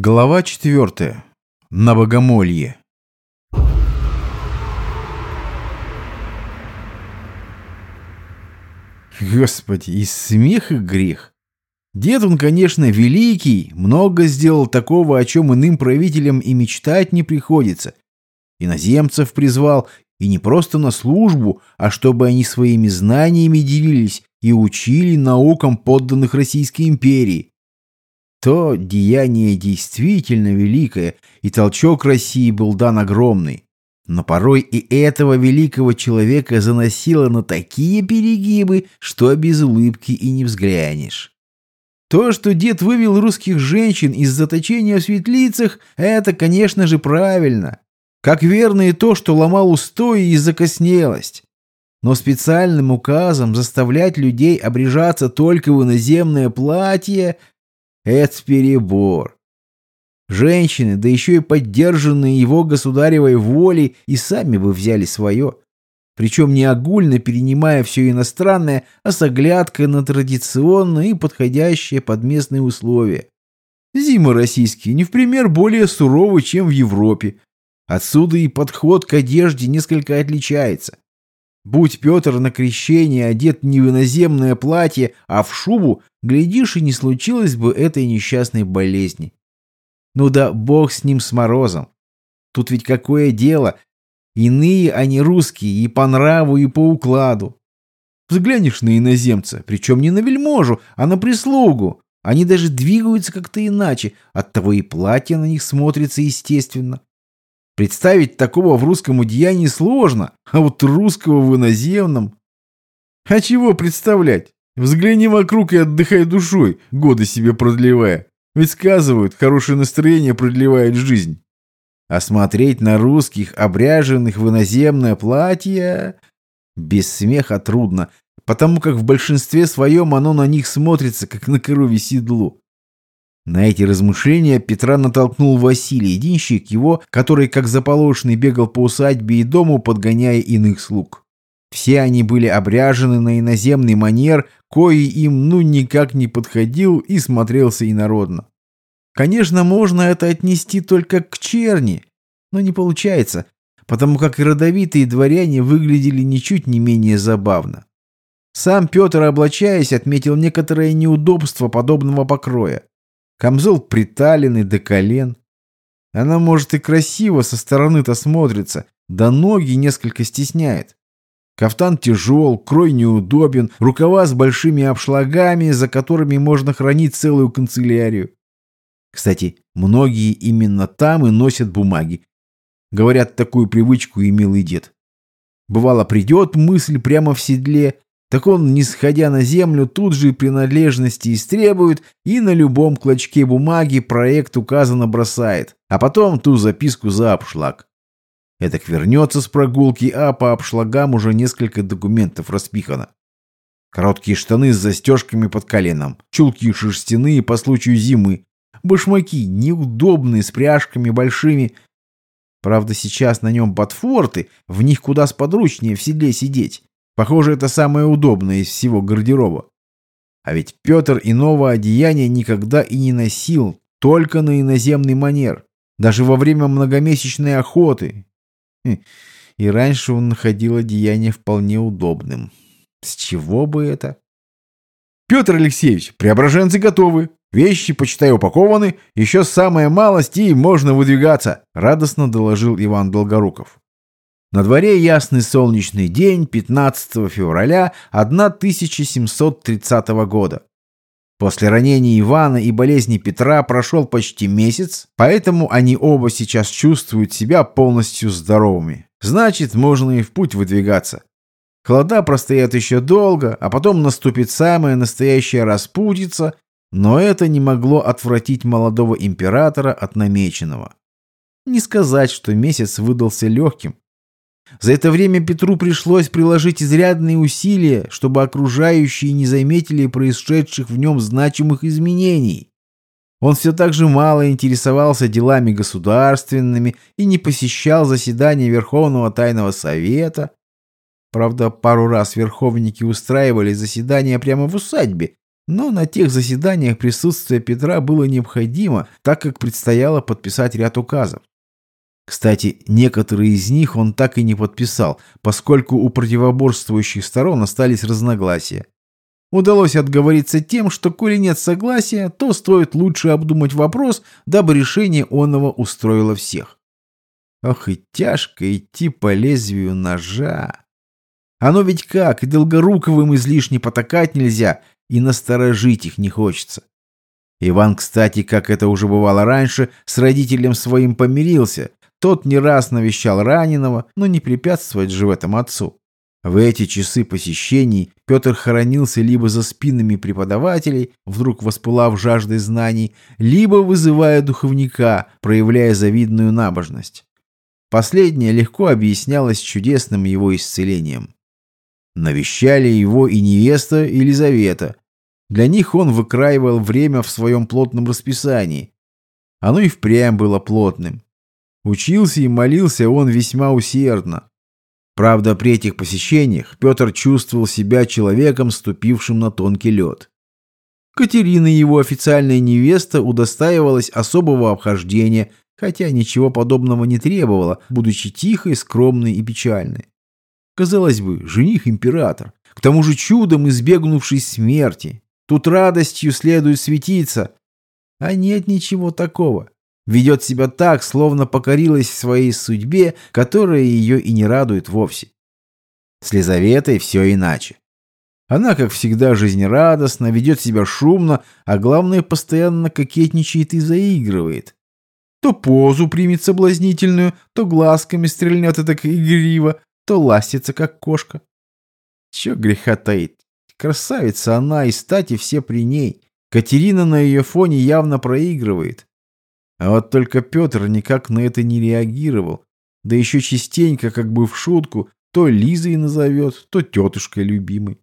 Глава четвертая. На богомолье. Господи, и смех, и грех. Дед он, конечно, великий, много сделал такого, о чем иным правителям и мечтать не приходится. Иноземцев призвал, и не просто на службу, а чтобы они своими знаниями делились и учили наукам подданных Российской империи. То деяние действительно великое, и толчок России был дан огромный. Но порой и этого великого человека заносило на такие перегибы, что без улыбки и не взглянешь. То, что дед вывел русских женщин из заточения в светлицах, это, конечно же, правильно. Как верно и то, что ломал устои и закоснелость. Но специальным указом заставлять людей обрежаться только в иноземное платье – это перебор. Женщины, да еще и поддержанные его государевой волей, и сами бы взяли свое. Причем не огульно перенимая все иностранное, а с оглядкой на традиционное и подходящее под местные условия. Зимы российские не в пример более суровы, чем в Европе. Отсюда и подход к одежде несколько отличается. Будь Петр на крещение одет не в иноземное платье, а в шубу, глядишь, и не случилось бы этой несчастной болезни. Ну да бог с ним с морозом. Тут ведь какое дело? Иные они русские и по нраву, и по укладу. Взглянешь на иноземца, причем не на вельможу, а на прислугу. Они даже двигаются как-то иначе, оттого и платье на них смотрится естественно. Представить такого в русском одеянии сложно, а вот русского в иноземном... А чего представлять? Взгляни вокруг и отдыхай душой, годы себе продлевая. Ведь сказывают, хорошее настроение продлевает жизнь. А смотреть на русских, обряженных в иноземное платье... Без смеха трудно, потому как в большинстве своем оно на них смотрится, как на корове седло. На эти размышления Петра натолкнул Василий, денщик его, который как заполошенный бегал по усадьбе и дому, подгоняя иных слуг. Все они были обряжены на иноземный манер, кои им ну никак не подходил и смотрелся инородно. Конечно, можно это отнести только к черни, но не получается, потому как и родовитые дворяне выглядели ничуть не менее забавно. Сам Петр, облачаясь, отметил некоторое неудобство подобного покроя. Камзол приталенный до колен. Она, может, и красиво со стороны-то смотрится, да ноги несколько стесняет. Кафтан тяжел, крой неудобен, рукава с большими обшлагами, за которыми можно хранить целую канцелярию. Кстати, многие именно там и носят бумаги. Говорят, такую привычку имел и дед. Бывало, придет мысль прямо в седле, так он, не сходя на землю, тут же принадлежности истребует и на любом клочке бумаги проект указано бросает, а потом ту записку за обшлаг. Эдак вернется с прогулки, а по обшлагам уже несколько документов распихано. Короткие штаны с застежками под коленом, чулки шерстяные по случаю зимы, башмаки неудобные, с пряжками большими. Правда, сейчас на нем ботфорты, в них куда сподручнее в седле сидеть. Похоже, это самое удобное из всего гардероба. А ведь Петр иного одеяния никогда и не носил, только на иноземный манер. Даже во время многомесячной охоты, и раньше он находил одеяние вполне удобным. С чего бы это? Петр Алексеевич, преображенцы готовы. Вещи, почитай, упакованы. Еще самая малость, и можно выдвигаться, радостно доложил Иван Долгоруков. На дворе ясный солнечный день 15 февраля 1730 года. После ранения Ивана и болезни Петра прошел почти месяц, поэтому они оба сейчас чувствуют себя полностью здоровыми. Значит, можно и в путь выдвигаться. Холода простоят еще долго, а потом наступит самая настоящая распутица, но это не могло отвратить молодого императора от намеченного. Не сказать, что месяц выдался легким. За это время Петру пришлось приложить изрядные усилия, чтобы окружающие не заметили происшедших в нем значимых изменений. Он все так же мало интересовался делами государственными и не посещал заседания Верховного Тайного Совета. Правда, пару раз верховники устраивали заседания прямо в усадьбе, Но на тех заседаниях присутствие Петра было необходимо, так как предстояло подписать ряд указов. Кстати, некоторые из них он так и не подписал, поскольку у противоборствующих сторон остались разногласия. Удалось отговориться тем, что коли нет согласия, то стоит лучше обдумать вопрос, дабы решение онного устроило всех. Ох и тяжко идти по лезвию ножа. Оно ведь как, и Долгоруковым излишне потакать нельзя, и насторожить их не хочется. Иван, кстати, как это уже бывало раньше, с родителем своим помирился. Тот не раз навещал раненого, но не препятствовать же в этом отцу. В эти часы посещений Петр хоронился либо за спинами преподавателей, вдруг воспылав жаждой знаний, либо вызывая духовника, проявляя завидную набожность. Последнее легко объяснялось чудесным его исцелением. Навещали его и невеста Елизавета. Для них он выкраивал время в своем плотном расписании. Оно и впрямь было плотным. Учился и молился он весьма усердно. Правда, при этих посещениях Петр чувствовал себя человеком, ступившим на тонкий лед. Катерина, его официальная невеста, удостаивалась особого обхождения, хотя ничего подобного не требовала, будучи тихой, скромной и печальной. Казалось бы, жених-император, к тому же чудом избегнувший смерти. Тут радостью следует светиться. А нет ничего такого. Ведет себя так, словно покорилась своей судьбе, которая ее и не радует вовсе. С Лизаветой все иначе. Она, как всегда, жизнерадостна, ведет себя шумно, а главное, постоянно кокетничает и заигрывает. То позу примет соблазнительную, то глазками стрельнет и так игриво, то ластится, как кошка. Че греха таит? Красавица она, и стати все при ней. Катерина на ее фоне явно проигрывает. А вот только Петр никак на это не реагировал. Да еще частенько, как бы в шутку, то Лизой назовет, то тетушкой любимой.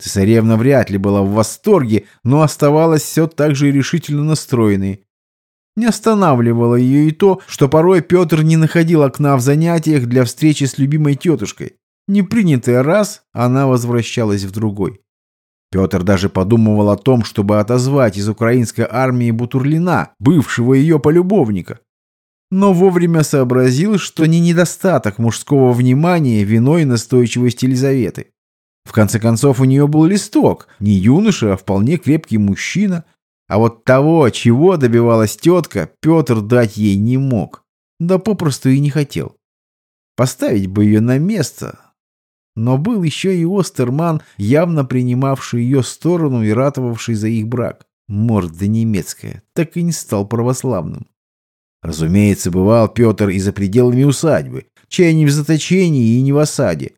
Цесаревна вряд ли была в восторге, но оставалась все так же решительно настроенной. Не останавливало ее и то, что порой Петр не находил окна в занятиях для встречи с любимой тетушкой. Не принятая раз, она возвращалась в другой. Петр даже подумывал о том, чтобы отозвать из украинской армии Бутурлина, бывшего ее полюбовника. Но вовремя сообразил, что не недостаток мужского внимания виной настойчивости Елизаветы. В конце концов, у нее был листок, не юноша, а вполне крепкий мужчина, а вот того, чего добивалась тетка, Петр дать ей не мог. Да попросту и не хотел. Поставить бы ее на место. Но был еще и Остерман, явно принимавший ее сторону и ратовавший за их брак. Морда немецкая, так и не стал православным. Разумеется, бывал Петр и за пределами усадьбы, чай не в заточении и не в осаде.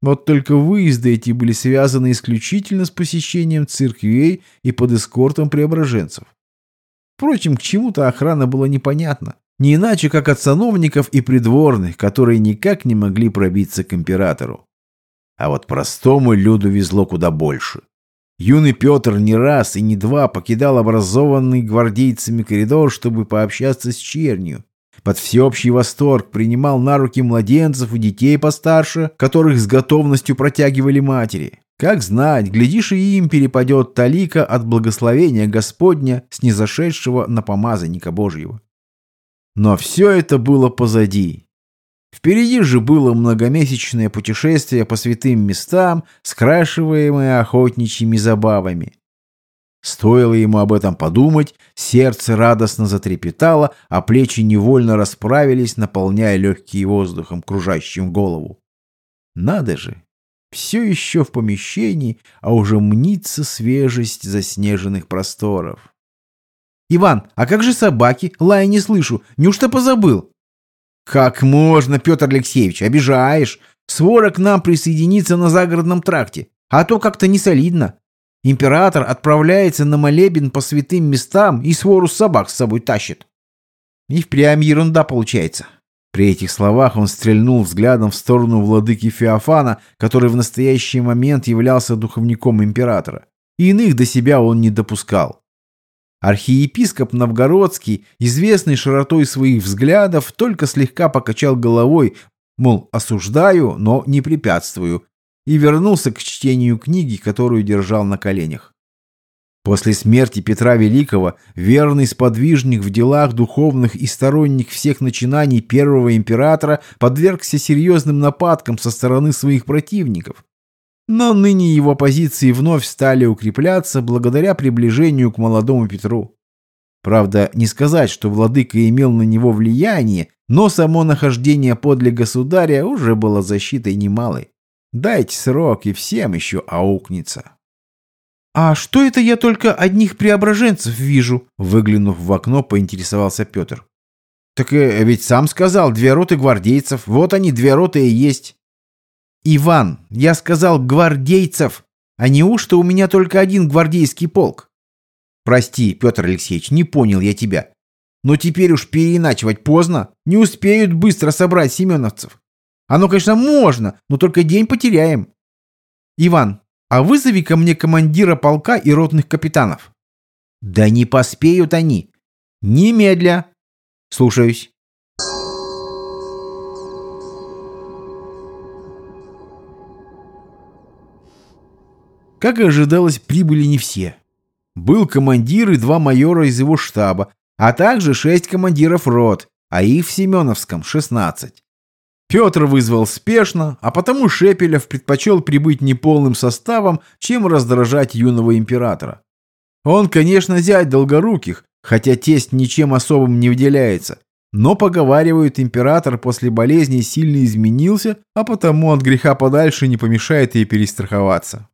Вот только выезды эти были связаны исключительно с посещением церквей и под эскортом преображенцев. Впрочем, к чему-то охрана была непонятна. Не иначе, как от сановников и придворных, которые никак не могли пробиться к императору. А вот простому люду везло куда больше. Юный Петр не раз и не два покидал образованный гвардейцами коридор, чтобы пообщаться с чернью под всеобщий восторг принимал на руки младенцев и детей постарше, которых с готовностью протягивали матери. Как знать, глядишь, и им перепадет талика от благословения Господня, снизошедшего на помазанника Божьего. Но все это было позади. Впереди же было многомесячное путешествие по святым местам, скрашиваемое охотничьими забавами. Стоило ему об этом подумать, сердце радостно затрепетало, а плечи невольно расправились, наполняя легкие воздухом, кружащим голову. Надо же! Все еще в помещении, а уже мнится свежесть заснеженных просторов. «Иван, а как же собаки? Лая не слышу. Неужто позабыл?» «Как можно, Петр Алексеевич, обижаешь? Свора к нам присоединится на загородном тракте, а то как-то не солидно. Император отправляется на молебен по святым местам и свору собак с собой тащит. И впрямь ерунда получается. При этих словах он стрельнул взглядом в сторону владыки Феофана, который в настоящий момент являлся духовником императора. И иных до себя он не допускал. Архиепископ Новгородский, известный широтой своих взглядов, только слегка покачал головой, мол, осуждаю, но не препятствую, и вернулся к чтению книги, которую держал на коленях. После смерти Петра Великого верный сподвижник в делах духовных и сторонник всех начинаний первого императора подвергся серьезным нападкам со стороны своих противников. Но ныне его позиции вновь стали укрепляться благодаря приближению к молодому Петру. Правда, не сказать, что владыка имел на него влияние, но само нахождение подле государя уже было защитой немалой. Дайте срок, и всем еще аукнется. «А что это я только одних преображенцев вижу?» Выглянув в окно, поинтересовался Петр. «Так э, ведь сам сказал, две роты гвардейцев. Вот они, две роты и есть». «Иван, я сказал гвардейцев, а неужто у меня только один гвардейский полк?» «Прости, Петр Алексеевич, не понял я тебя. Но теперь уж переиначивать поздно. Не успеют быстро собрать семеновцев. Оно, конечно, можно, но только день потеряем». «Иван, а вызови ко мне командира полка и ротных капитанов». «Да не поспеют они. Немедля. Слушаюсь». Как и ожидалось, прибыли не все. Был командир и два майора из его штаба, а также шесть командиров рот, а их в Семеновском 16. Петр вызвал спешно, а потому Шепелев предпочел прибыть неполным составом, чем раздражать юного императора. Он, конечно, зять Долгоруких, хотя тесть ничем особым не выделяется, но, поговаривают, император после болезни сильно изменился, а потому от греха подальше не помешает ей перестраховаться.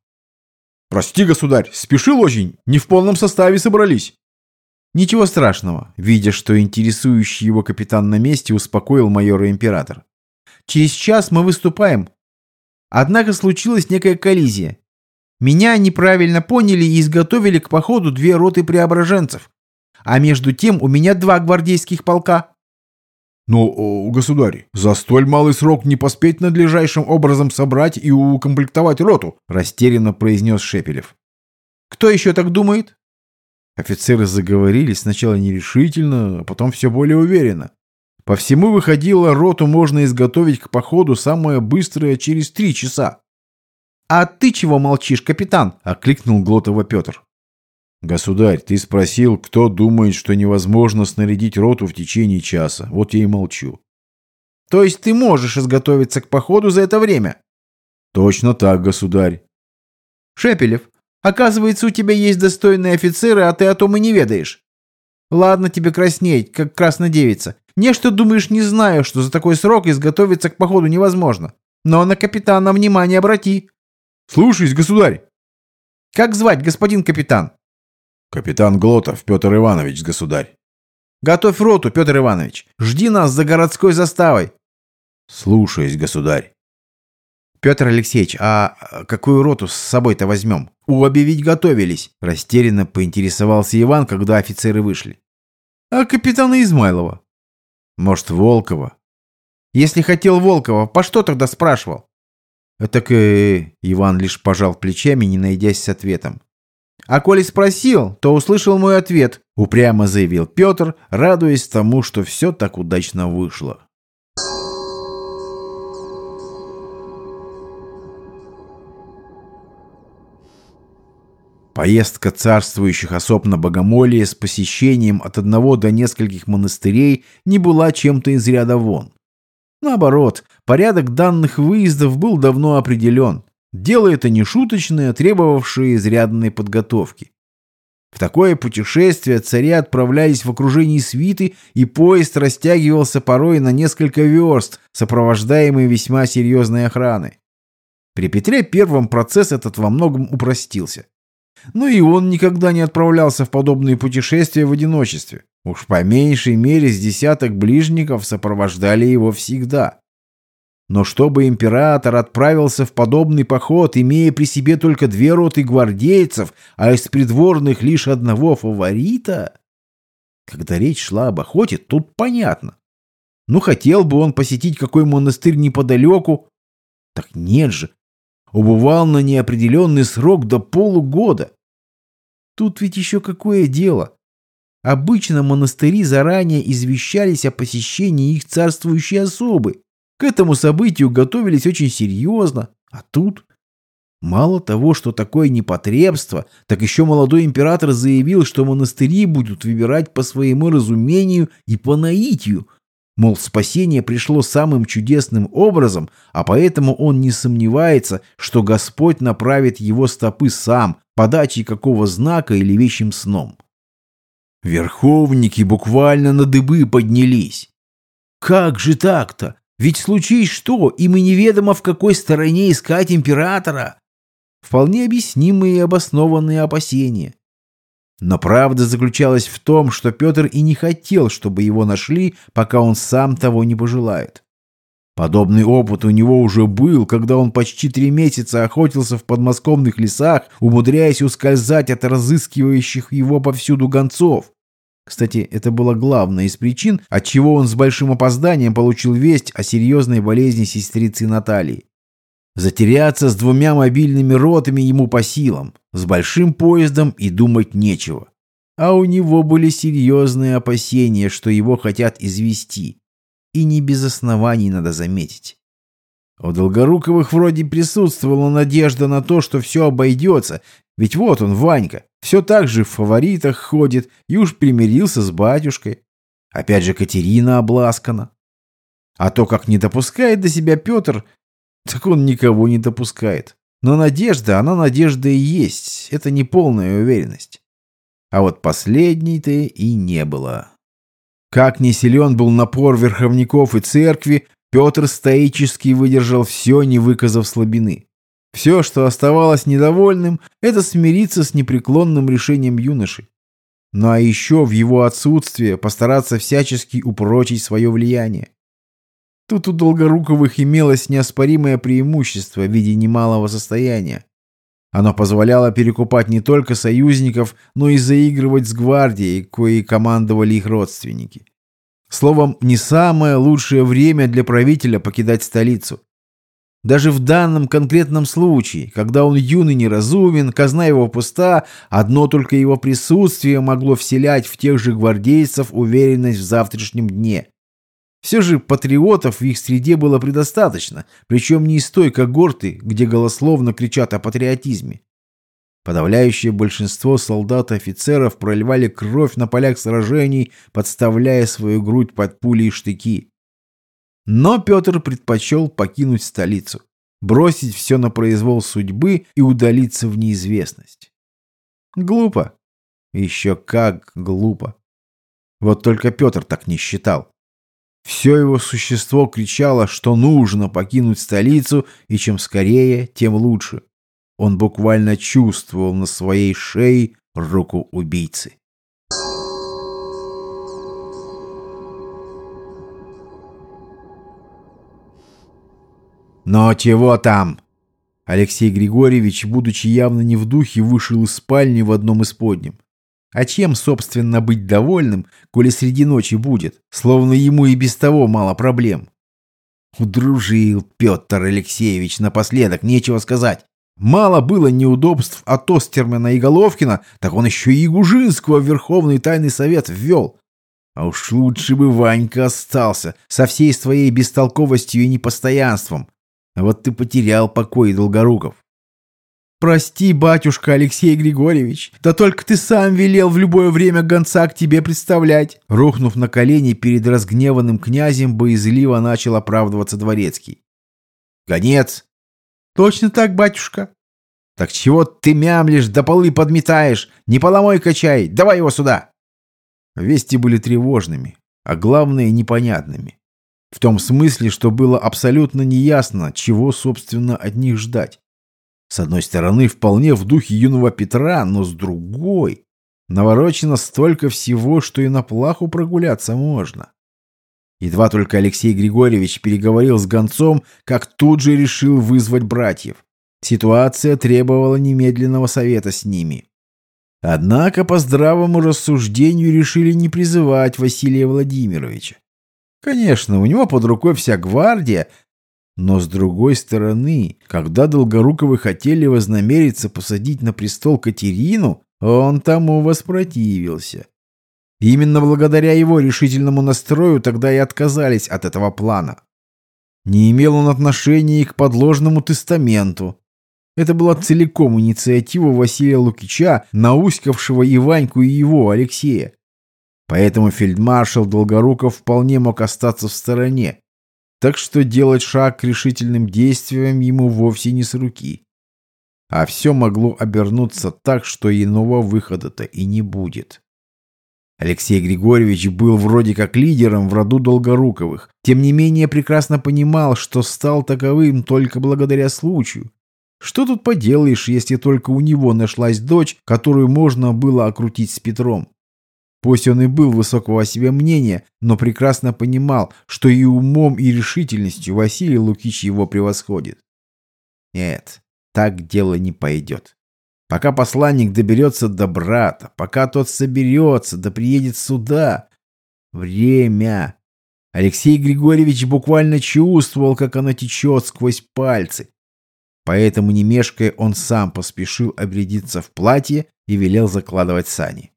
«Прости, государь, спешил очень, не в полном составе собрались». Ничего страшного, видя, что интересующий его капитан на месте, успокоил майора император. Через час мы выступаем. Однако случилась некая коллизия. Меня неправильно поняли и изготовили к походу две роты преображенцев. А между тем у меня два гвардейских полка. Но, государь, за столь малый срок не поспеть надлежащим образом собрать и укомплектовать роту, растерянно произнес Шепелев. Кто еще так думает? Офицеры заговорили сначала нерешительно, а потом все более уверенно. По всему выходило, роту можно изготовить к походу самое быстрое через три часа. «А ты чего молчишь, капитан?» – окликнул Глотова Петр. «Государь, ты спросил, кто думает, что невозможно снарядить роту в течение часа. Вот я и молчу». «То есть ты можешь изготовиться к походу за это время?» «Точно так, государь». «Шепелев, оказывается, у тебя есть достойные офицеры, а ты о том и не ведаешь. Ладно тебе краснеть, как краснодевица. Не что думаешь, не знаю, что за такой срок изготовиться к походу невозможно. Но на капитана внимание обрати. Слушаюсь, государь. Как звать, господин капитан? Капитан Глотов Петр Иванович, государь. Готовь роту, Петр Иванович. Жди нас за городской заставой. Слушаюсь, государь. Петр Алексеевич, а какую роту с собой-то возьмем? Обе ведь готовились. Растерянно поинтересовался Иван, когда офицеры вышли. А капитана Измайлова? Может, Волкова? Если хотел Волкова, по что тогда спрашивал? Так э, Иван лишь пожал плечами, не найдясь с ответом. А коли спросил, то услышал мой ответ, упрямо заявил Петр, радуясь тому, что все так удачно вышло. Поездка царствующих особ на Богомолье с посещением от одного до нескольких монастырей не была чем-то из ряда вон. Наоборот, порядок данных выездов был давно определен. Дело это не шуточное, требовавшее изрядной подготовки. В такое путешествие цари отправлялись в окружении свиты, и поезд растягивался порой на несколько верст, сопровождаемый весьма серьезной охраной. При Петре Первом процесс этот во многом упростился. Но и он никогда не отправлялся в подобные путешествия в одиночестве. Уж по меньшей мере с десяток ближников сопровождали его всегда. Но чтобы император отправился в подобный поход, имея при себе только две роты гвардейцев, а из придворных лишь одного фаворита... Когда речь шла об охоте, тут понятно. Ну, хотел бы он посетить какой монастырь неподалеку. Так нет же, убывал на неопределенный срок до полугода. Тут ведь еще какое дело. Обычно монастыри заранее извещались о посещении их царствующей особы. К этому событию готовились очень серьезно. А тут... Мало того, что такое непотребство, так еще молодой император заявил, что монастыри будут выбирать по своему разумению и по наитию. Мол, спасение пришло самым чудесным образом, а поэтому он не сомневается, что Господь направит его стопы сам, подачей какого знака или вещим сном. Верховники буквально на дыбы поднялись. Как же так-то? Ведь случись что, и мы неведомо в какой стороне искать императора. Вполне объяснимые и обоснованные опасения. Но правда заключалась в том, что Петр и не хотел, чтобы его нашли, пока он сам того не пожелает. Подобный опыт у него уже был, когда он почти три месяца охотился в подмосковных лесах, умудряясь ускользать от разыскивающих его повсюду гонцов. Кстати, это была главная из причин, отчего он с большим опозданием получил весть о серьезной болезни сестрицы Натальи. Затеряться с двумя мобильными ротами ему по силам, с большим поездом и думать нечего. А у него были серьезные опасения, что его хотят извести. И не без оснований, надо заметить. У Долгоруковых вроде присутствовала надежда на то, что все обойдется, ведь вот он, Ванька, все так же в фаворитах ходит и уж примирился с батюшкой. Опять же Катерина обласкана. А то, как не допускает до себя Петр, так он никого не допускает. Но надежда, она надежда и есть, это не полная уверенность. А вот последней-то и не было. Как не силен был напор верховников и церкви, Петр стоически выдержал все, не выказав слабины. Все, что оставалось недовольным, это смириться с непреклонным решением юноши. Ну а еще в его отсутствие постараться всячески упрочить свое влияние. Тут у Долгоруковых имелось неоспоримое преимущество в виде немалого состояния. Оно позволяло перекупать не только союзников, но и заигрывать с гвардией, кои командовали их родственники. Словом, не самое лучшее время для правителя покидать столицу. Даже в данном конкретном случае, когда он юный неразумен, казна его пуста, одно только его присутствие могло вселять в тех же гвардейцев уверенность в завтрашнем дне. Все же патриотов в их среде было предостаточно, причем не из той когорты, где голословно кричат о патриотизме. Подавляющее большинство солдат и офицеров проливали кровь на полях сражений, подставляя свою грудь под пули и штыки. Но Петр предпочел покинуть столицу, бросить все на произвол судьбы и удалиться в неизвестность. Глупо. Еще как глупо. Вот только Петр так не считал. Все его существо кричало, что нужно покинуть столицу, и чем скорее, тем лучше. Он буквально чувствовал на своей шее руку убийцы. «Но чего там?» Алексей Григорьевич, будучи явно не в духе, вышел из спальни в одном из подним. А чем, собственно, быть довольным, коли среди ночи будет, словно ему и без того мало проблем? Удружил Петр Алексеевич напоследок, нечего сказать. Мало было неудобств от Остермана и Головкина, так он еще и Гужинского в Верховный Тайный Совет ввел. А уж лучше бы Ванька остался, со всей своей бестолковостью и непостоянством. А вот ты потерял покой Долгоруков. «Прости, батюшка Алексей Григорьевич, да только ты сам велел в любое время гонца к тебе представлять!» Рухнув на колени перед разгневанным князем, боязливо начал оправдываться дворецкий. «Гонец!» «Точно так, батюшка!» «Так чего ты мямлишь, да полы подметаешь? Не поломой качай! Давай его сюда!» Вести были тревожными, а главное непонятными. В том смысле, что было абсолютно неясно, чего, собственно, от них ждать. С одной стороны, вполне в духе юного Петра, но с другой... Наворочено столько всего, что и на плаху прогуляться можно. Едва только Алексей Григорьевич переговорил с гонцом, как тут же решил вызвать братьев. Ситуация требовала немедленного совета с ними. Однако по здравому рассуждению решили не призывать Василия Владимировича. Конечно, у него под рукой вся гвардия, но с другой стороны, когда Долгоруковы хотели вознамериться посадить на престол Катерину, он тому воспротивился. Именно благодаря его решительному настрою тогда и отказались от этого плана. Не имел он отношения и к подложному тестаменту. Это была целиком инициатива Василия Лукича, науськавшего и Ваньку, и его, Алексея. Поэтому фельдмаршал Долгоруков вполне мог остаться в стороне. Так что делать шаг к решительным действиям ему вовсе не с руки. А все могло обернуться так, что иного выхода-то и не будет. Алексей Григорьевич был вроде как лидером в роду Долгоруковых, тем не менее прекрасно понимал, что стал таковым только благодаря случаю. Что тут поделаешь, если только у него нашлась дочь, которую можно было окрутить с Петром? Пусть он и был высокого о себе мнения, но прекрасно понимал, что и умом, и решительностью Василий Лукич его превосходит. Нет, так дело не пойдет. Пока посланник доберется до брата, пока тот соберется, да приедет сюда. Время. Алексей Григорьевич буквально чувствовал, как оно течет сквозь пальцы. Поэтому, не мешкая, он сам поспешил обрядиться в платье и велел закладывать сани.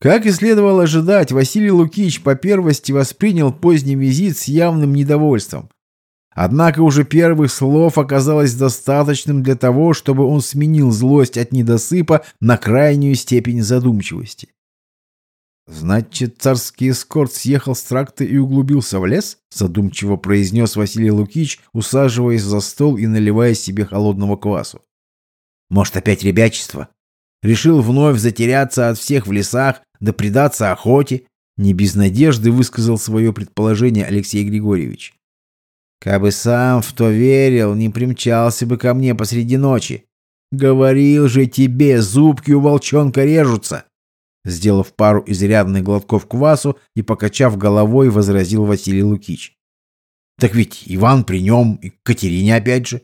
Как и следовало ожидать, Василий Лукич по первости воспринял поздний визит с явным недовольством. Однако уже первых слов оказалось достаточным для того, чтобы он сменил злость от недосыпа на крайнюю степень задумчивости. «Значит, царский эскорт съехал с тракта и углубился в лес?» задумчиво произнес Василий Лукич, усаживаясь за стол и наливая себе холодного квасу. «Может, опять ребячество? Решил вновь затеряться от всех в лесах, да предаться охоте?» Не без надежды высказал свое предположение Алексей Григорьевич. Кабы сам в то верил, не примчался бы ко мне посреди ночи. Говорил же тебе, зубки у волчонка режутся. Сделав пару изрядных глотков квасу и покачав головой, возразил Василий Лукич. Так ведь Иван при нем, и Катерине опять же.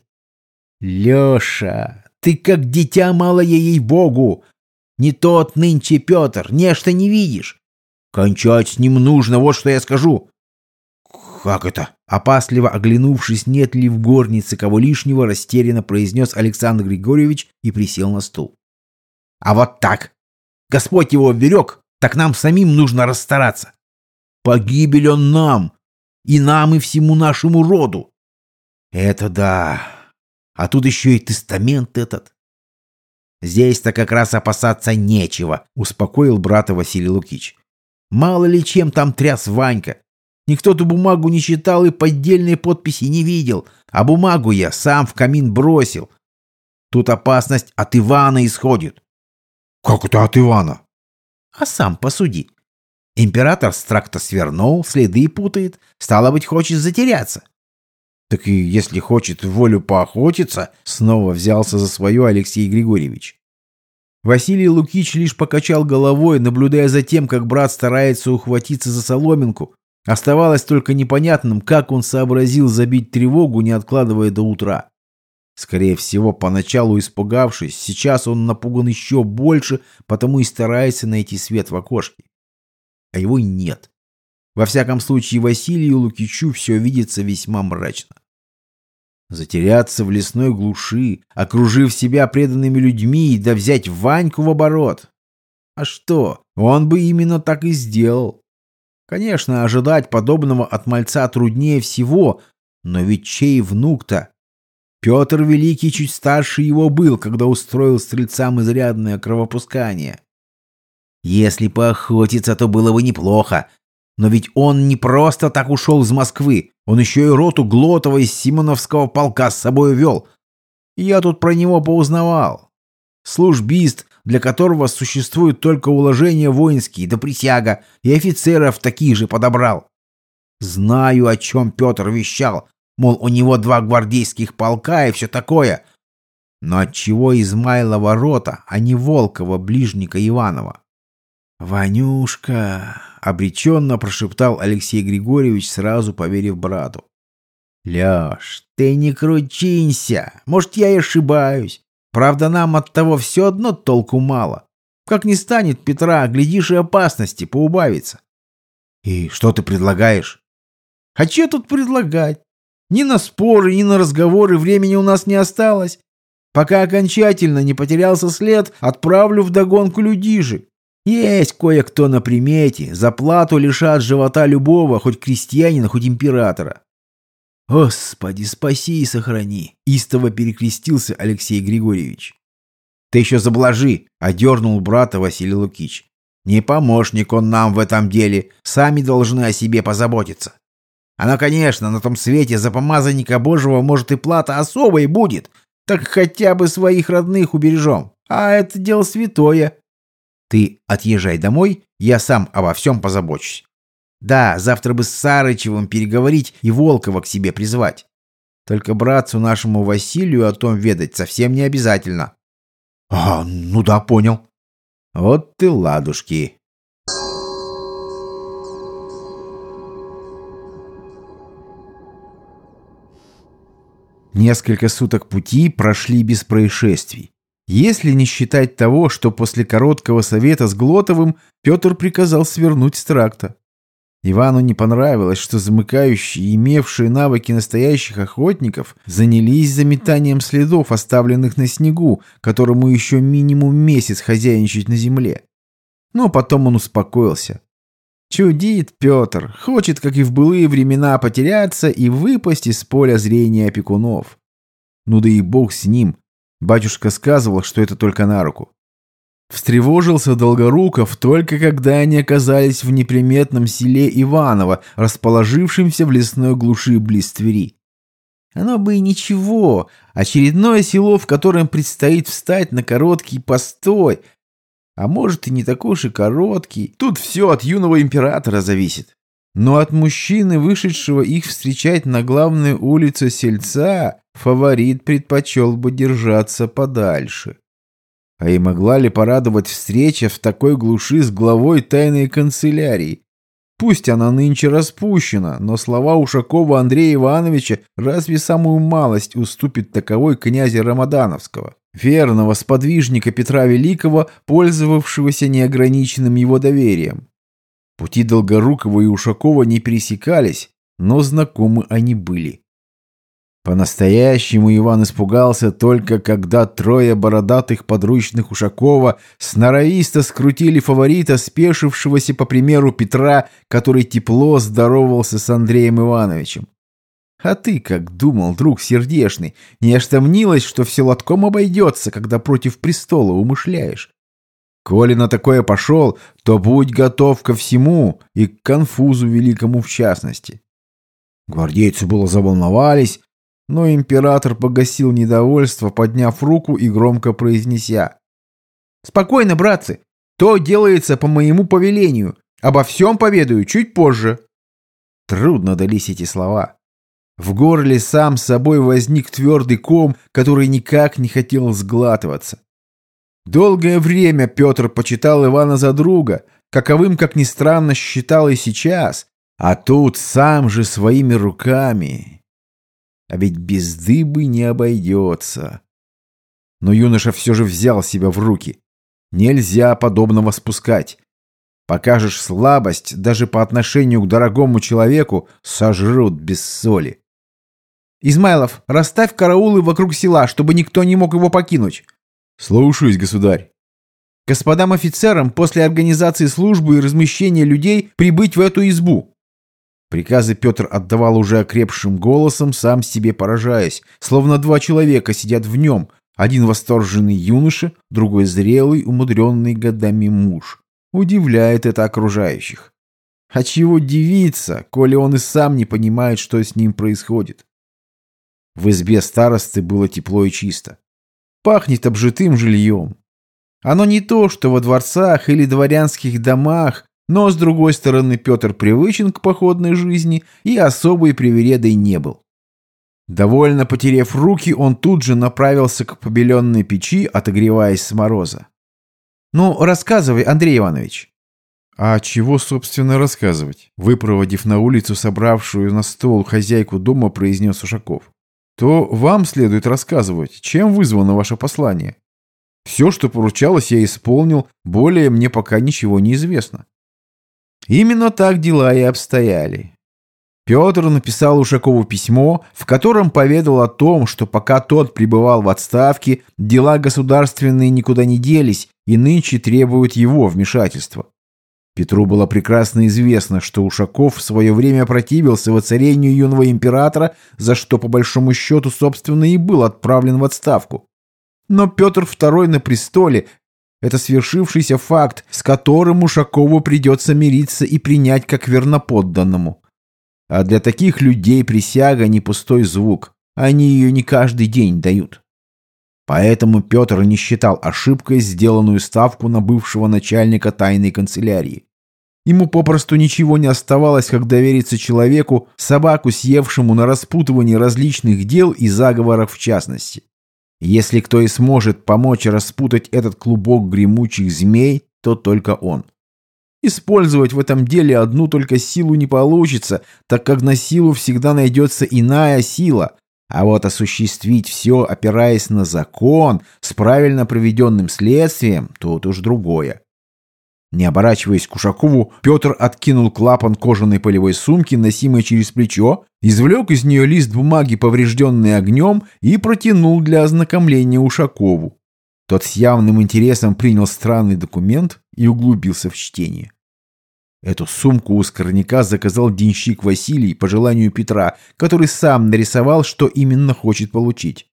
Леша, ты как дитя малое ей-богу. Не тот нынче Петр, нечто не видишь. Кончать с ним нужно, вот что я скажу. «Как это?» Опасливо оглянувшись, нет ли в горнице кого лишнего, растерянно произнес Александр Григорьевич и присел на стул. «А вот так! Господь его берег, так нам самим нужно расстараться. Погибель он нам, и нам, и всему нашему роду. Это да. А тут еще и тестамент этот. Здесь-то как раз опасаться нечего, успокоил брата Василий Лукич. Мало ли чем там тряс Ванька. Никто ту бумагу не читал и поддельной подписи не видел, а бумагу я сам в камин бросил. Тут опасность от Ивана исходит. Как это от Ивана? А сам посуди. Император с тракта свернул, следы путает, стало быть, хочет затеряться. Так и если хочет волю поохотиться, снова взялся за свое Алексей Григорьевич. Василий Лукич лишь покачал головой, наблюдая за тем, как брат старается ухватиться за соломинку, Оставалось только непонятным, как он сообразил забить тревогу, не откладывая до утра. Скорее всего, поначалу испугавшись, сейчас он напуган еще больше, потому и старается найти свет в окошке. А его нет. Во всяком случае, Василию Лукичу все видится весьма мрачно. Затеряться в лесной глуши, окружив себя преданными людьми, да взять Ваньку в оборот. А что, он бы именно так и сделал. Конечно, ожидать подобного от мальца труднее всего, но ведь чей внук-то? Петр Великий чуть старше его был, когда устроил стрельцам изрядное кровопускание. Если поохотиться, то было бы неплохо. Но ведь он не просто так ушел из Москвы, он еще и роту Глотова из Симоновского полка с собой вел. Я тут про него поузнавал. Службист для которого существуют только уложения воинские да присяга, и офицеров таких же подобрал. Знаю, о чем Петр вещал, мол, у него два гвардейских полка и все такое. Но отчего Измайлова рота, а не Волкова, ближника Иванова? «Ванюшка!» — обреченно прошептал Алексей Григорьевич, сразу поверив брату. «Леш, ты не кручинься! Может, я и ошибаюсь. Правда, нам от того все одно толку мало. Как не станет Петра, глядишь, и опасности поубавится. И что ты предлагаешь? А что тут предлагать? Ни на споры, ни на разговоры времени у нас не осталось. Пока окончательно не потерялся след, отправлю в догонку людишек. Есть кое-кто на примете, за плату лишат живота любого, хоть крестьянина, хоть императора. «Господи, спаси и сохрани!» — истово перекрестился Алексей Григорьевич. «Ты еще заблажи!» — одернул брата Василий Лукич. «Не помощник он нам в этом деле, сами должны о себе позаботиться. Оно, конечно, на том свете за помазанника Божьего, может, и плата особой будет, так хотя бы своих родных убережем, а это дело святое. Ты отъезжай домой, я сам обо всем позабочусь. Да, завтра бы с Сарычевым переговорить и Волкова к себе призвать. Только братцу нашему Василию о том ведать совсем не обязательно. А, ну да, понял. Вот ты ладушки. Несколько суток пути прошли без происшествий. Если не считать того, что после короткого совета с Глотовым Петр приказал свернуть с тракта. Ивану не понравилось, что замыкающие, имевшие навыки настоящих охотников, занялись заметанием следов, оставленных на снегу, которому еще минимум месяц хозяйничать на земле. Но потом он успокоился. Чудит Петр, хочет, как и в былые времена, потеряться и выпасть из поля зрения опекунов. Ну да и бог с ним. Батюшка сказывал, что это только на руку. Встревожился Долгоруков только когда они оказались в неприметном селе Иваново, расположившемся в лесной глуши близ Твери. Оно бы и ничего, очередное село, в котором предстоит встать на короткий постой, а может и не такой уж и короткий. Тут все от юного императора зависит. Но от мужчины, вышедшего их встречать на главной улице сельца, фаворит предпочел бы держаться подальше. А и могла ли порадовать встреча в такой глуши с главой тайной канцелярии? Пусть она нынче распущена, но слова Ушакова Андрея Ивановича разве самую малость уступит таковой князя Рамадановского, верного сподвижника Петра Великого, пользовавшегося неограниченным его доверием. Пути Долгорукова и Ушакова не пересекались, но знакомы они были. По-настоящему Иван испугался только когда трое бородатых подручных Ушакова сноровисто скрутили фаворита, спешившегося по примеру Петра, который тепло здоровался с Андреем Ивановичем. А ты как думал, друг сердешный, не оштомнилось, что все лотком обойдется, когда против престола умышляешь? Коли на такое пошел, то будь готов ко всему и к конфузу великому в частности. Гвардейцы было заволновались, но император погасил недовольство, подняв руку и громко произнеся. «Спокойно, братцы! То делается по моему повелению. Обо всем поведаю чуть позже». Трудно дались эти слова. В горле сам собой возник твердый ком, который никак не хотел сглатываться. Долгое время Петр почитал Ивана за друга, каковым, как ни странно, считал и сейчас, а тут сам же своими руками а ведь без дыбы не обойдется. Но юноша все же взял себя в руки. Нельзя подобного спускать. Покажешь слабость даже по отношению к дорогому человеку, сожрут без соли. «Измайлов, расставь караулы вокруг села, чтобы никто не мог его покинуть». «Слушаюсь, государь». «Господам офицерам после организации службы и размещения людей прибыть в эту избу. Приказы Петр отдавал уже окрепшим голосом, сам себе поражаясь, словно два человека сидят в нем, один восторженный юноша, другой зрелый, умудренный годами муж. Удивляет это окружающих. А чего дивиться, коли он и сам не понимает, что с ним происходит? В избе старосты было тепло и чисто. Пахнет обжитым жильем. Оно не то, что во дворцах или дворянских домах, но, с другой стороны, Петр привычен к походной жизни и особой привередой не был. Довольно потеряв руки, он тут же направился к побеленной печи, отогреваясь с мороза. «Ну, рассказывай, Андрей Иванович». «А чего, собственно, рассказывать?» Выпроводив на улицу собравшую на стол хозяйку дома, произнес Ушаков. «То вам следует рассказывать, чем вызвано ваше послание. Все, что поручалось, я исполнил, более мне пока ничего не известно». Именно так дела и обстояли. Петр написал Ушакову письмо, в котором поведал о том, что пока тот пребывал в отставке, дела государственные никуда не делись и нынче требуют его вмешательства. Петру было прекрасно известно, что Ушаков в свое время противился воцарению юного императора, за что, по большому счету, собственно, и был отправлен в отставку. Но Петр II на престоле – это свершившийся факт, с которым Ушакову придется мириться и принять как верноподданному. А для таких людей присяга не пустой звук, они ее не каждый день дают. Поэтому Петр не считал ошибкой сделанную ставку на бывшего начальника тайной канцелярии. Ему попросту ничего не оставалось, как довериться человеку, собаку, съевшему на распутывание различных дел и заговоров в частности. Если кто и сможет помочь распутать этот клубок гремучих змей, то только он. Использовать в этом деле одну только силу не получится, так как на силу всегда найдется иная сила, а вот осуществить все, опираясь на закон, с правильно проведенным следствием, тут уж другое. Не оборачиваясь к Ушакову, Петр откинул клапан кожаной полевой сумки, носимой через плечо, извлек из нее лист бумаги, поврежденный огнем, и протянул для ознакомления Ушакову. Тот с явным интересом принял странный документ и углубился в чтение. Эту сумку у Скорняка заказал денщик Василий по желанию Петра, который сам нарисовал, что именно хочет получить.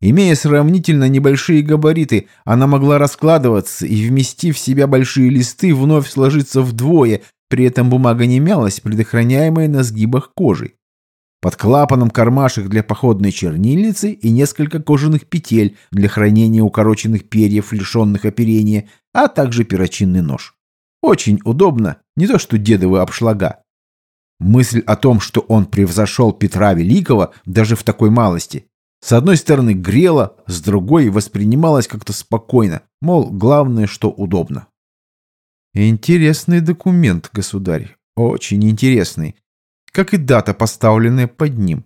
Имея сравнительно небольшие габариты, она могла раскладываться и, вместив в себя большие листы, вновь сложиться вдвое, при этом бумага не мялась, предохраняемая на сгибах кожи. Под клапаном кармашек для походной чернильницы и несколько кожаных петель для хранения укороченных перьев, лишенных оперения, а также перочинный нож. Очень удобно, не то что дедовы обшлага. Мысль о том, что он превзошел Петра Великого даже в такой малости, с одной стороны грело, с другой воспринималось как-то спокойно, мол, главное, что удобно. Интересный документ, государь, очень интересный, как и дата, поставленная под ним.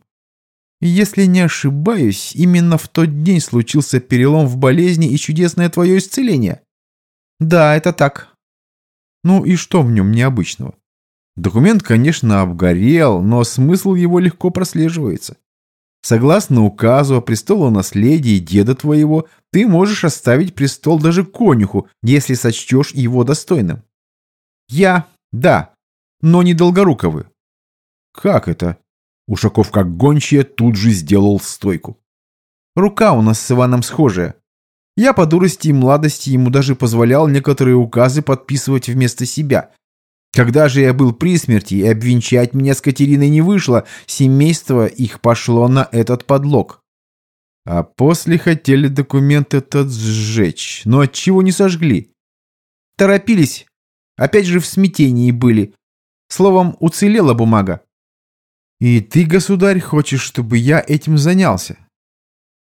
Если не ошибаюсь, именно в тот день случился перелом в болезни и чудесное твое исцеление. Да, это так. Ну и что в нем необычного? Документ, конечно, обгорел, но смысл его легко прослеживается. Согласно указу о престолонаследии деда твоего, ты можешь оставить престол даже конюху, если сочтешь его достойным. Я, да, но не Долгоруковы. Как это? Ушаков как гончая тут же сделал стойку. Рука у нас с Иваном схожая. Я по дурости и младости ему даже позволял некоторые указы подписывать вместо себя, когда же я был при смерти и обвенчать меня с Катериной не вышло, семейство их пошло на этот подлог. А после хотели документ этот сжечь, но отчего не сожгли? Торопились, опять же в смятении были. Словом, уцелела бумага. И ты, государь, хочешь, чтобы я этим занялся?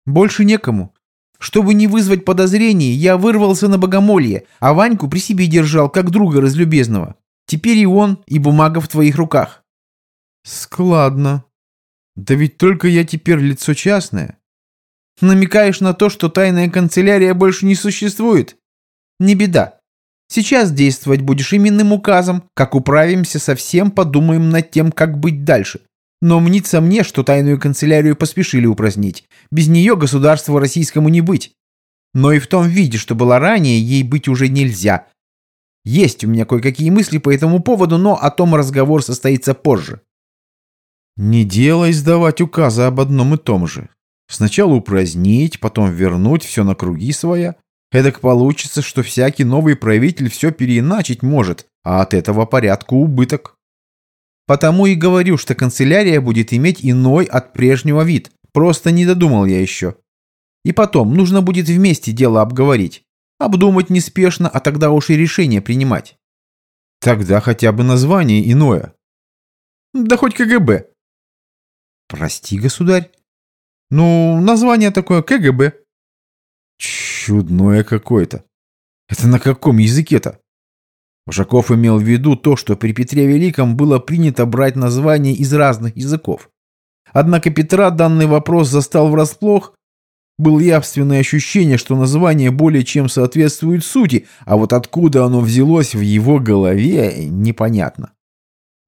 Больше некому. Чтобы не вызвать подозрений, я вырвался на богомолье, а Ваньку при себе держал, как друга разлюбезного. Теперь и он, и бумага в твоих руках». «Складно. Да ведь только я теперь лицо частное. Намекаешь на то, что тайная канцелярия больше не существует? Не беда. Сейчас действовать будешь именным указом. Как управимся со всем, подумаем над тем, как быть дальше. Но мнится мне, что тайную канцелярию поспешили упразднить. Без нее государству российскому не быть. Но и в том виде, что было ранее, ей быть уже нельзя. Есть у меня кое-какие мысли по этому поводу, но о том разговор состоится позже. Не дело издавать указы об одном и том же. Сначала упразднить, потом вернуть все на круги своя. Эдак получится, что всякий новый правитель все переиначить может, а от этого порядку убыток. Потому и говорю, что канцелярия будет иметь иной от прежнего вид. Просто не додумал я еще. И потом, нужно будет вместе дело обговорить. Обдумать неспешно, а тогда уж и решение принимать. Тогда хотя бы название иное. Да хоть КГБ. Прости, государь. Ну, название такое КГБ. Чудное какое-то. Это на каком языке-то? Ушаков имел в виду то, что при Петре Великом было принято брать названия из разных языков. Однако Петра данный вопрос застал врасплох, было явственное ощущение, что название более чем соответствует сути, а вот откуда оно взялось в его голове, непонятно.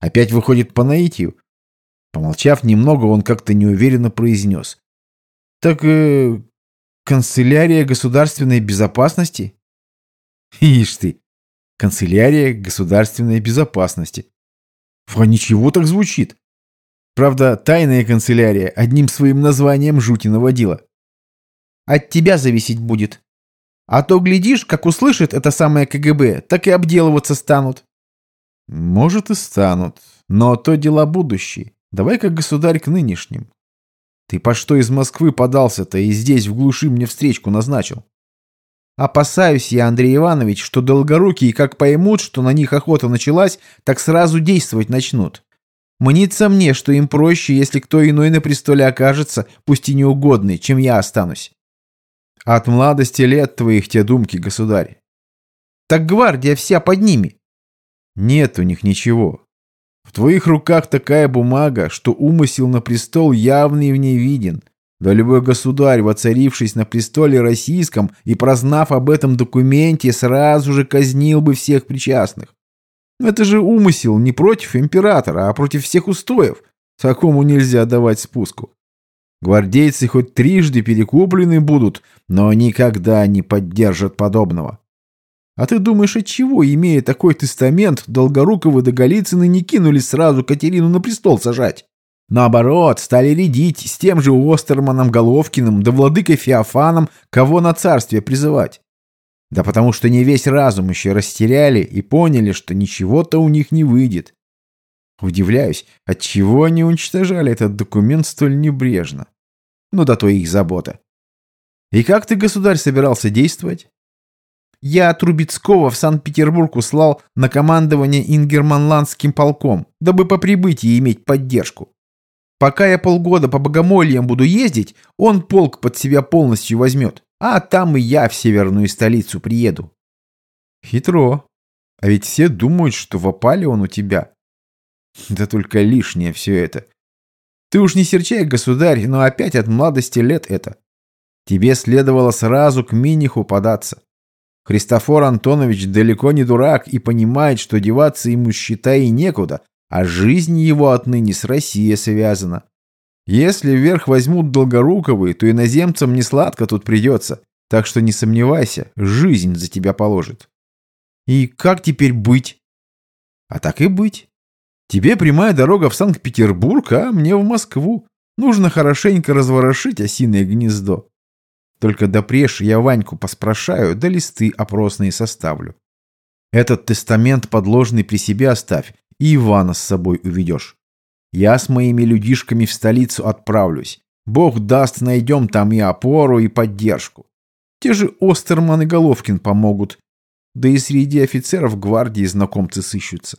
Опять выходит по наитию. Помолчав немного, он как-то неуверенно произнес. «Так, э, канцелярия государственной безопасности?» «Ишь ты! Канцелярия государственной безопасности. А ничего так звучит. Правда, тайная канцелярия одним своим названием жути наводила. От тебя зависеть будет. А то, глядишь, как услышит это самое КГБ, так и обделываться станут. Может и станут, но то дела будущие. Давай как государь к нынешним. Ты по что из Москвы подался-то и здесь в глуши мне встречку назначил? Опасаюсь я, Андрей Иванович, что долгорукие как поймут, что на них охота началась, так сразу действовать начнут. Мнится мне, что им проще, если кто иной на престоле окажется, пусть и неугодный, чем я останусь. От младости лет твоих те думки, государь. Так гвардия вся под ними. Нет у них ничего. В твоих руках такая бумага, что умысел на престол явный в ней виден. Да любой государь, воцарившись на престоле российском и прознав об этом документе, сразу же казнил бы всех причастных. Это же умысел не против императора, а против всех устоев. Такому нельзя давать спуску. Гвардейцы хоть трижды перекуплены будут, но никогда не поддержат подобного. А ты думаешь, от чего, имея такой тестамент, Долгоруковы до Голицыны не кинулись сразу Катерину на престол сажать? Наоборот, стали рядить с тем же Остерманом Головкиным да владыкой Феофаном, кого на царствие призывать. Да потому что не весь разум еще растеряли и поняли, что ничего-то у них не выйдет. Удивляюсь, отчего они уничтожали этот документ столь небрежно. Ну да то их забота. И как ты, государь, собирался действовать? Я Трубецкого в Санкт-Петербург услал на командование Ингерманландским полком, дабы по прибытии иметь поддержку. Пока я полгода по богомольям буду ездить, он полк под себя полностью возьмет, а там и я в северную столицу приеду. Хитро. А ведь все думают, что в опале он у тебя. Да только лишнее все это. Ты уж не серчай, государь, но опять от младости лет это. Тебе следовало сразу к Миниху податься. Христофор Антонович далеко не дурак и понимает, что деваться ему, считай, некуда, а жизнь его отныне с Россией связана. Если вверх возьмут Долгоруковые, то иноземцам не сладко тут придется, так что не сомневайся, жизнь за тебя положит. И как теперь быть? А так и быть. Тебе прямая дорога в Санкт-Петербург, а мне в Москву. Нужно хорошенько разворошить осиное гнездо. Только допреж я Ваньку поспрашаю, да листы опросные составлю. Этот тестамент подложный при себе оставь и Ивана с собой уведешь. Я с моими людишками в столицу отправлюсь. Бог даст, найдем там и опору, и поддержку. Те же Остерман и Головкин помогут. Да и среди офицеров гвардии знакомцы сыщутся.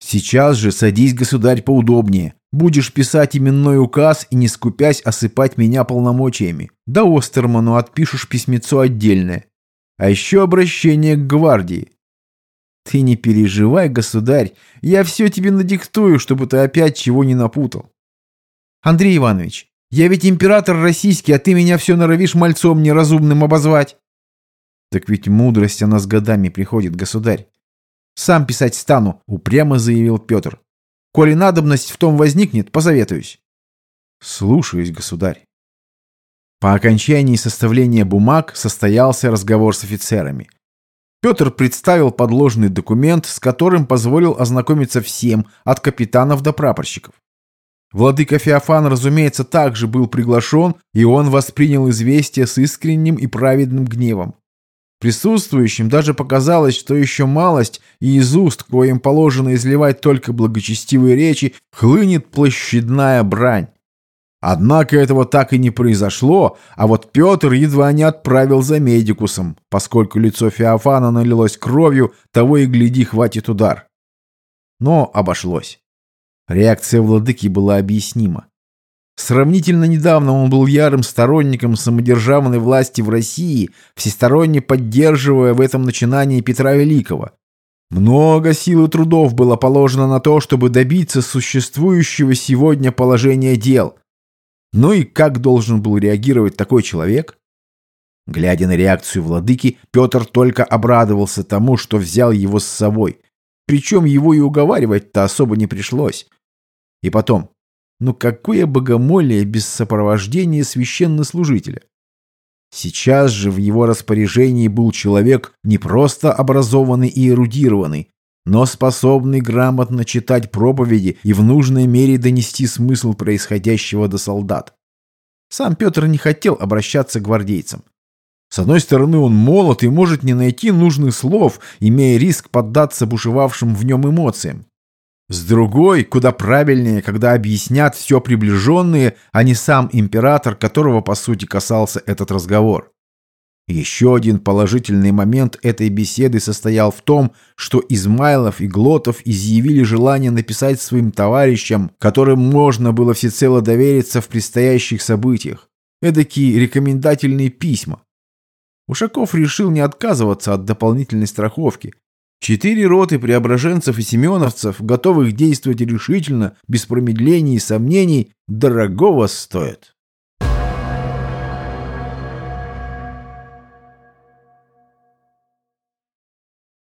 Сейчас же садись, государь, поудобнее. Будешь писать именной указ и не скупясь осыпать меня полномочиями. Да Остерману отпишешь письмецо отдельное. А еще обращение к гвардии. Ты не переживай, государь, я все тебе надиктую, чтобы ты опять чего не напутал. Андрей Иванович, я ведь император российский, а ты меня все норовишь мальцом неразумным обозвать. Так ведь мудрость она с годами приходит, государь. Сам писать стану, упрямо заявил Петр. Коли надобность в том возникнет, позаветуюсь. Слушаюсь, государь. По окончании составления бумаг состоялся разговор с офицерами. Петр представил подложный документ, с которым позволил ознакомиться всем, от капитанов до прапорщиков. Владыка Феофан, разумеется, также был приглашен, и он воспринял известие с искренним и праведным гневом. Присутствующим даже показалось, что еще малость, и из уст, коим положено изливать только благочестивые речи, хлынет площадная брань. Однако этого так и не произошло, а вот Петр едва не отправил за медикусом, поскольку лицо Феофана налилось кровью, того и гляди, хватит удар. Но обошлось. Реакция владыки была объяснима. Сравнительно недавно он был ярым сторонником самодержавной власти в России, всесторонне поддерживая в этом начинании Петра Великого. Много сил и трудов было положено на то, чтобы добиться существующего сегодня положения дел. Ну и как должен был реагировать такой человек? Глядя на реакцию владыки, Петр только обрадовался тому, что взял его с собой. Причем его и уговаривать-то особо не пришлось. И потом, ну какое богомолие без сопровождения священнослужителя? Сейчас же в его распоряжении был человек не просто образованный и эрудированный, но способный грамотно читать проповеди и в нужной мере донести смысл происходящего до солдат. Сам Петр не хотел обращаться к гвардейцам. С одной стороны, он молод и может не найти нужных слов, имея риск поддаться бушевавшим в нем эмоциям. С другой, куда правильнее, когда объяснят все приближенные, а не сам император, которого по сути касался этот разговор. Еще один положительный момент этой беседы состоял в том, что Измайлов и Глотов изъявили желание написать своим товарищам, которым можно было всецело довериться в предстоящих событиях, эдакие рекомендательные письма. Ушаков решил не отказываться от дополнительной страховки. Четыре роты преображенцев и семеновцев, готовых действовать решительно, без промедлений и сомнений, дорогого стоят.